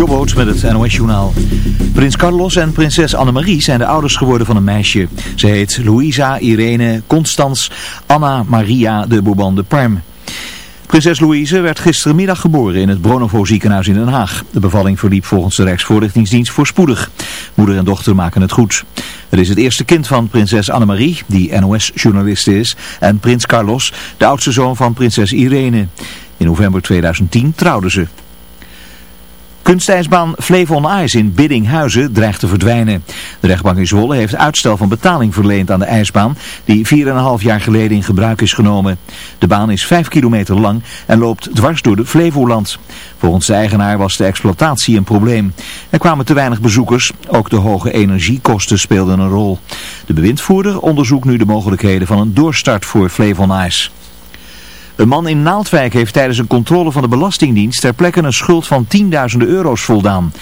Jobboot met het NOS-journaal. Prins Carlos en prinses Annemarie zijn de ouders geworden van een meisje. Ze heet Louisa Irene Constans Anna Maria de Bourbon de Parme. Prinses Louise werd gistermiddag geboren in het Bronovo ziekenhuis in Den Haag. De bevalling verliep volgens de Rijksvoorlichtingsdienst voorspoedig. Moeder en dochter maken het goed. Het is het eerste kind van prinses Annemarie, die NOS-journaliste is, en prins Carlos, de oudste zoon van prinses Irene. In november 2010 trouwden ze. Kunstijsbaan Flevon Ice in Biddinghuizen dreigt te verdwijnen. De rechtbank in Zwolle heeft uitstel van betaling verleend aan de ijsbaan die 4,5 jaar geleden in gebruik is genomen. De baan is 5 kilometer lang en loopt dwars door de Flevoland. Volgens de eigenaar was de exploitatie een probleem. Er kwamen te weinig bezoekers, ook de hoge energiekosten speelden een rol. De bewindvoerder onderzoekt nu de mogelijkheden van een doorstart voor Flevon Ice. Een man in Naaldwijk heeft tijdens een controle van de Belastingdienst ter plekke een schuld van tienduizenden euro's voldaan.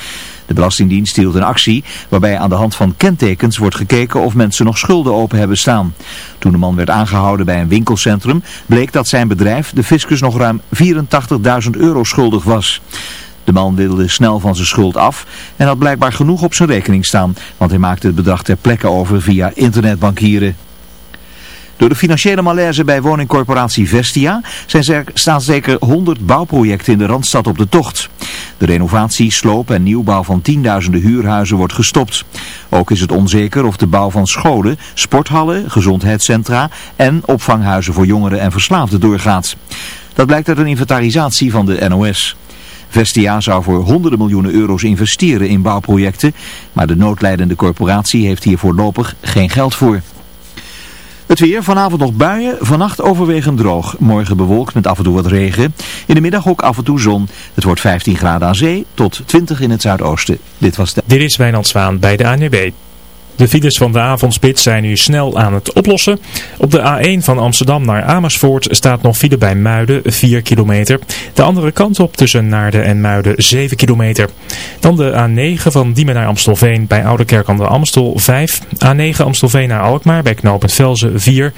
De Belastingdienst hield een actie waarbij aan de hand van kentekens wordt gekeken of mensen nog schulden open hebben staan. Toen de man werd aangehouden bij een winkelcentrum bleek dat zijn bedrijf de fiscus nog ruim 84.000 euro schuldig was. De man wilde snel van zijn schuld af en had blijkbaar genoeg op zijn rekening staan, want hij maakte het bedrag ter plekke over via internetbankieren. Door de financiële malaise bij woningcorporatie Vestia zijn staan zeker 100 bouwprojecten in de Randstad op de tocht. De renovatie, sloop en nieuwbouw van tienduizenden huurhuizen wordt gestopt. Ook is het onzeker of de bouw van scholen, sporthallen, gezondheidscentra en opvanghuizen voor jongeren en verslaafden doorgaat. Dat blijkt uit een inventarisatie van de NOS. Vestia zou voor honderden miljoenen euro's investeren in bouwprojecten, maar de noodleidende corporatie heeft hier voorlopig geen geld voor. Het weer, vanavond nog buien, vannacht overwegend droog. Morgen bewolkt met af en toe wat regen. In de middag ook af en toe zon. Het wordt 15 graden aan zee tot 20 in het zuidoosten. Dit was de... Dit is Wijnand Zwaan bij de ANWB. De files van de avondspits zijn nu snel aan het oplossen. Op de A1 van Amsterdam naar Amersfoort staat nog file bij Muiden 4 kilometer. De andere kant op tussen Naarden en Muiden 7 kilometer. Dan de A9 van Diemen naar Amstelveen bij Oudekerk aan de Amstel 5. A9 Amstelveen naar Alkmaar bij knooppunt Velzen 4.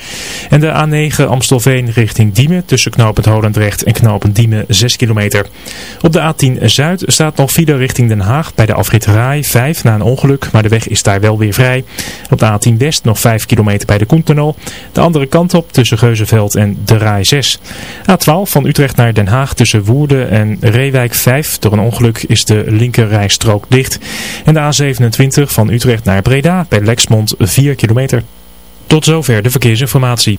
En de A9 Amstelveen richting Diemen tussen knooppunt Holendrecht en knooppunt Diemen 6 kilometer. Op de A10 Zuid staat nog file richting Den Haag bij de afrit Rai 5 na een ongeluk. Maar de weg is daar wel weer vrij. Op de A10 West nog 5 kilometer bij de Koentunnel. De andere kant op tussen Geuzenveld en de Rai 6. A12 van Utrecht naar Den Haag tussen Woerden en Reewijk 5. Door een ongeluk is de linkerrijstrook dicht. En de A27 van Utrecht naar Breda bij Lexmond 4 kilometer. Tot zover de verkeersinformatie.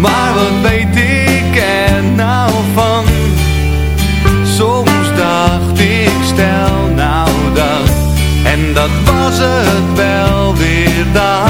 Maar wat weet ik er nou van? Soms dacht ik, stel nou dat. En dat was het wel weer daar.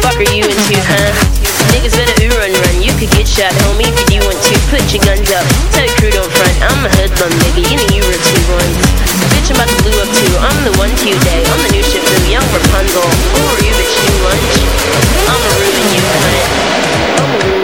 Fuck are you into, huh? Niggas better ooh run run, you could get shot, homie, if you want to. Put your guns up, tell your crew don't front. I'm a hoodlum, nigga, you know you were two ones. Bitch, I'm about to blue up too, I'm the one to you day. I'm the new ship, new young Rapunzel. Who are you, bitch, new lunch? I'ma ruin you, cunt. Ayo,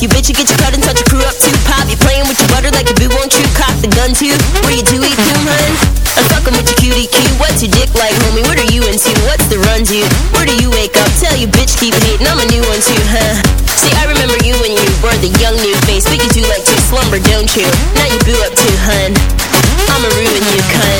You bitch, you get your cut and touch your crew up too. Pop, you playing with your butter like a boo, won't you? Cock the gun too. Where you do eat doom, hun? I'm fucking with your cutie cue. What's your dick like, homie? What are you into? What's the run to? Where do you wake up? Tell you bitch, keep hating. I'm a new one too, huh? See, I remember you when you were the young new face, but you do like to slumber, don't you? Now you boo up too, hun. I'ma ruin you, cunt.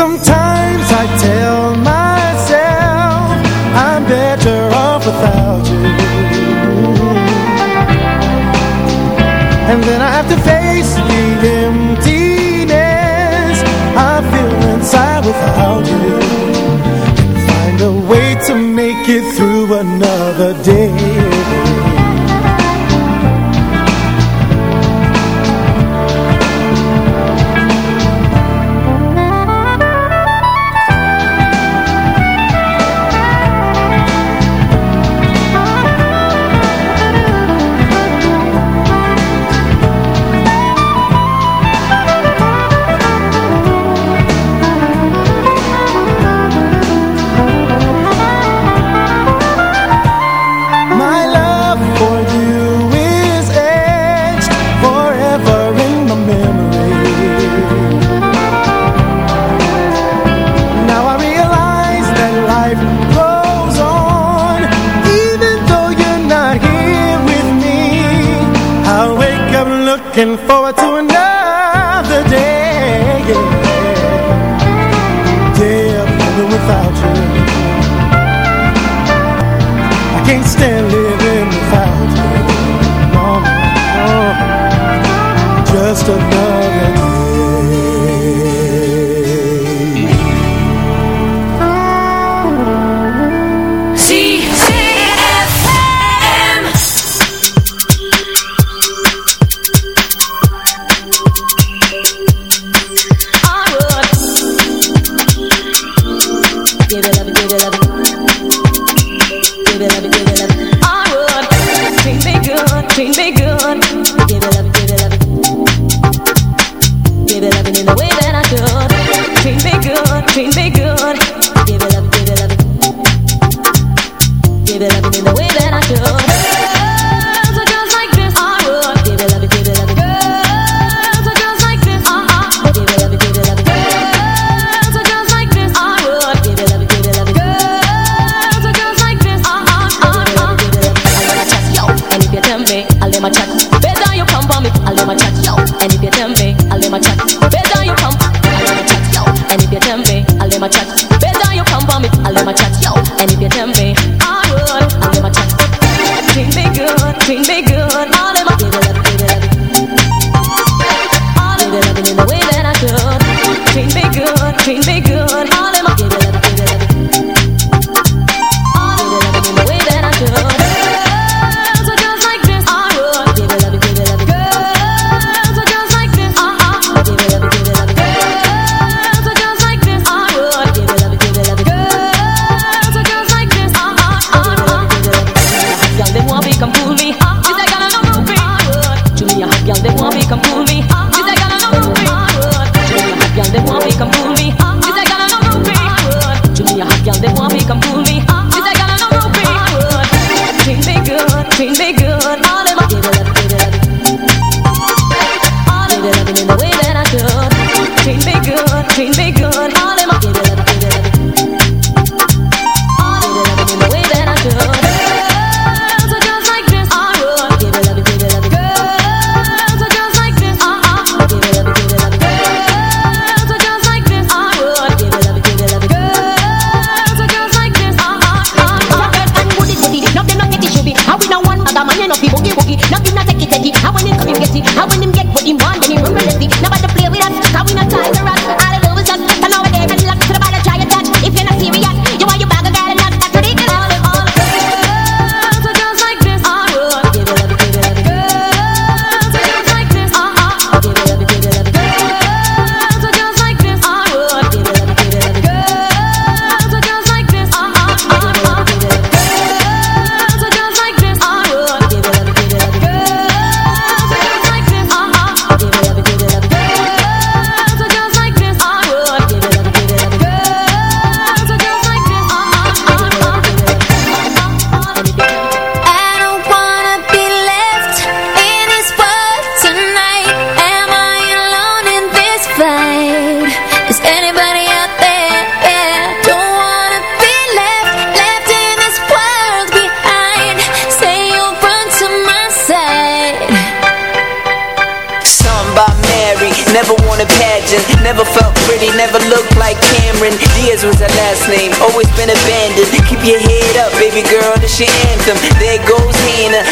sometimes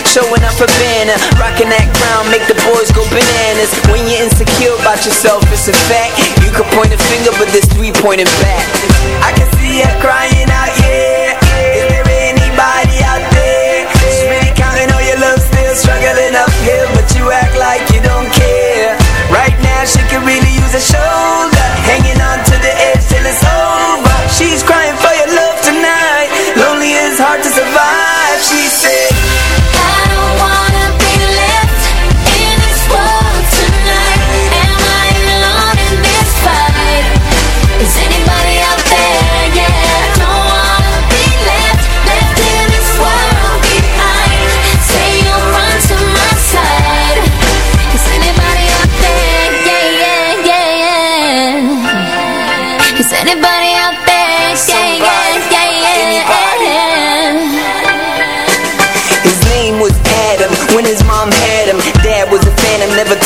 Showing up a banner, rocking that crown, make the boys go bananas. When you're insecure about yourself, it's a fact. You can point a finger, but there's three pointing back. I can see her crying out, yeah. yeah. Is there anybody out there? She's really counting all your love, still struggling up.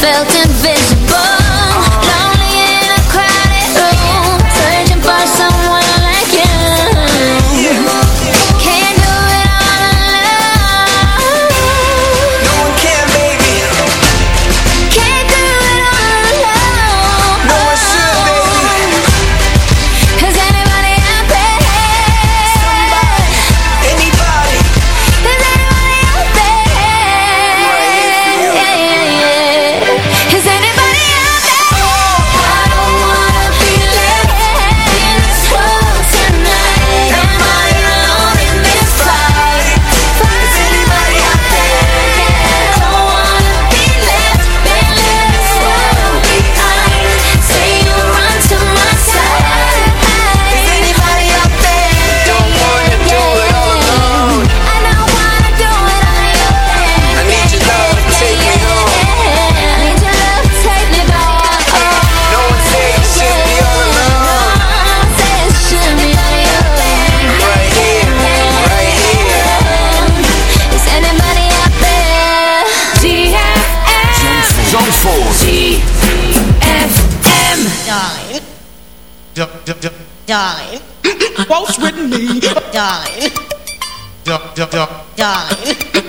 felt invisible. Waltz with me. Darling. Darling.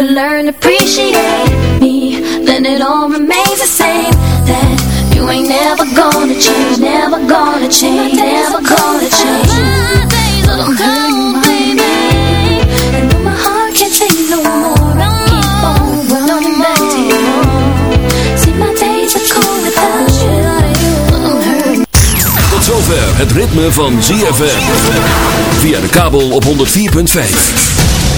Could learn to appreciate me Then it all remains the same That you ain't never gonna change Never gonna change Never gonna change My days baby And my heart no more on you See my days you Tot zover het ritme van ZFM. Via de kabel op 104.5.